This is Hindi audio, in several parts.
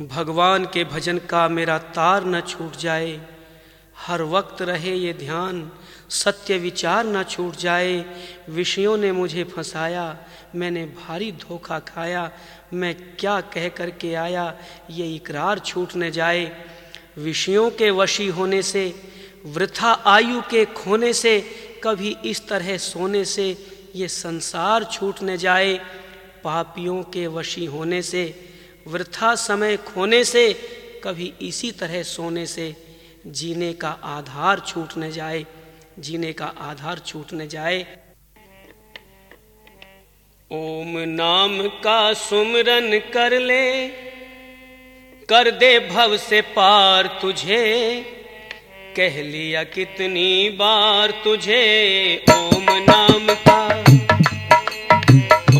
भगवान के भजन का मेरा तार न छूट जाए। हर वक्त रहे ये ध्यान, सत्य विचार न छूट जाए। विषयों ने मुझे फंसाया, मैंने भारी धोखा खाया। मैं क्या कह कर के आया, ये इकरार छूट न जाए। विषयों के वशी होने से, वृथा आयु के खोने से, कभी इस तरह सोने से, ये संसार छूट न जाए। पापियों के वशी होने से वृथा समय खोने से, कभी इसी तरह सोने से, जीने का आधार छूट न जाए, जीने का आधार छूट न जाए। ओम नाम का सुमरन कर ले, कर दे भव से पार तुझे, कह लिया कितनी बार तुझे। ओम नाम का,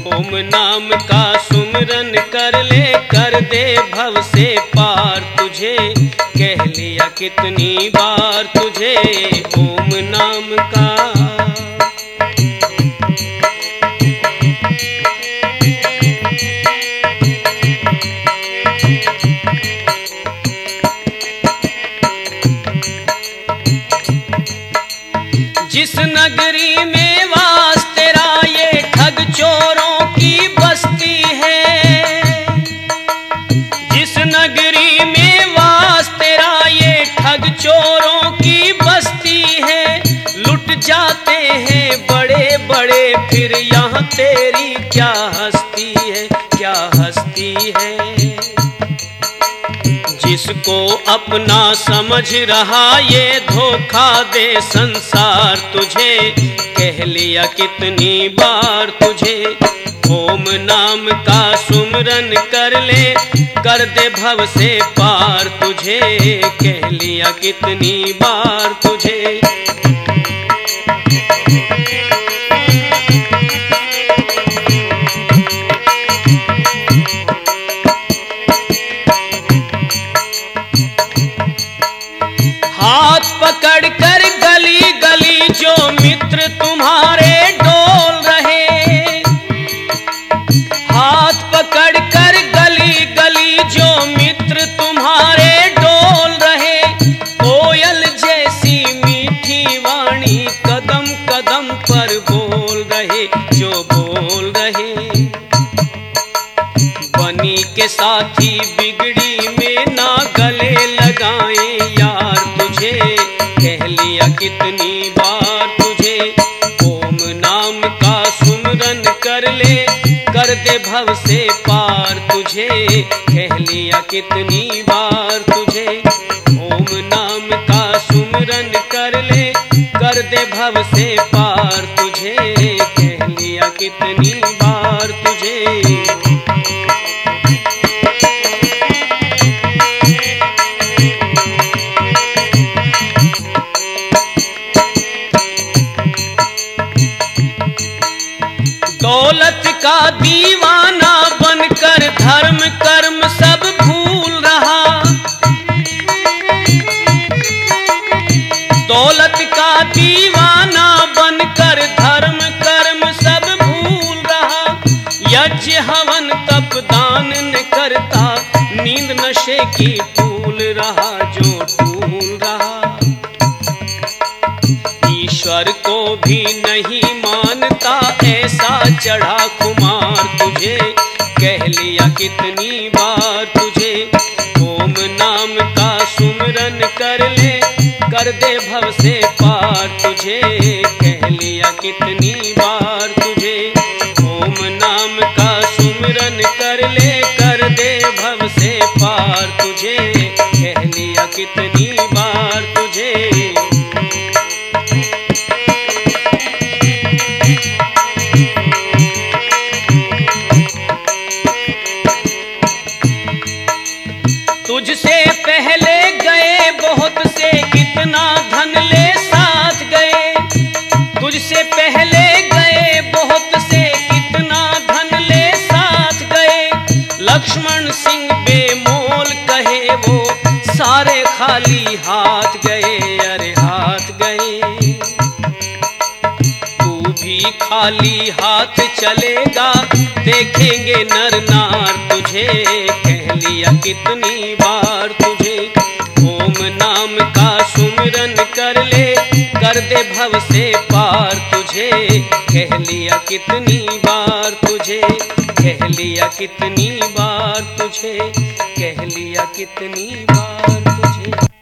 ओम नाम का सुमरन कर ले कर दे भव से पार तुझे। कह लिया कितनी बार तुझे, ओम नाम का। जिस नगरी में यहाँ तेरी क्या हस्ती है, क्या हस्ती है? जिसको अपना समझ रहा, ये धोखा दे संसार तुझे। कह लिया कितनी बार तुझे ओम नाम का सुमरन कर ले, कर दे भव से पार तुझे। कह लिया कितनी बार तुझे हाथ पकड़ कर गली गली जो मित्र तुम्हारे डोल रहे। हाथ पकड़ कर गली गली जो मित्र तुम्हारे डोल रहे। कोयल जैसी मीठी वाणी कदम कदम पर बोल रहे, जो बोल रहे। बनी के साथी बिगड़ी भव से पार तुझे, कह लिया कितनी बार तुझे। ओम नाम का सुमरन कर ले, कर दे भव से पार तुझे, कह लिया कितनी कर्म सब भूल रहा। दौलत का दीवाना बनकर धर्म कर्म सब भूल रहा। यज्ञ हवन तप दान न करता, नींद नशे की फूल रहा जो टूल रहा। ईश्वर को भी नहीं मानता, ऐसा चढ़ा कुमार कितनी बार तुझे ओम नाम का सुमरन कर ले, कर दे भव से पार तुझे। कह लिया कितनी बार तुझे ओम नाम का सुमरन कर ले, कर दे भव से पार तुझे। कह लिया कितनी बार तुझे तुझसे पहले गए, बहुत से कितना धन ले साथ गए। तुझसे पहले गए, बहुत से कितना धन ले साथ गए। लक्ष्मण सिंह बेमोल कहे, वो सारे खाली हाथ गए, अरे हाथ गए। तू भी खाली हाथ चलेगा, देखेंगे नर नार तुझे लिया कितनी बार तुझे। ओम नाम का सुमिरन कर ले, कर दे भव से पार तुझे। कह लिया कितनी बार तुझे, कह लिया कितनी बार तुझे, कह लिया कितनी बार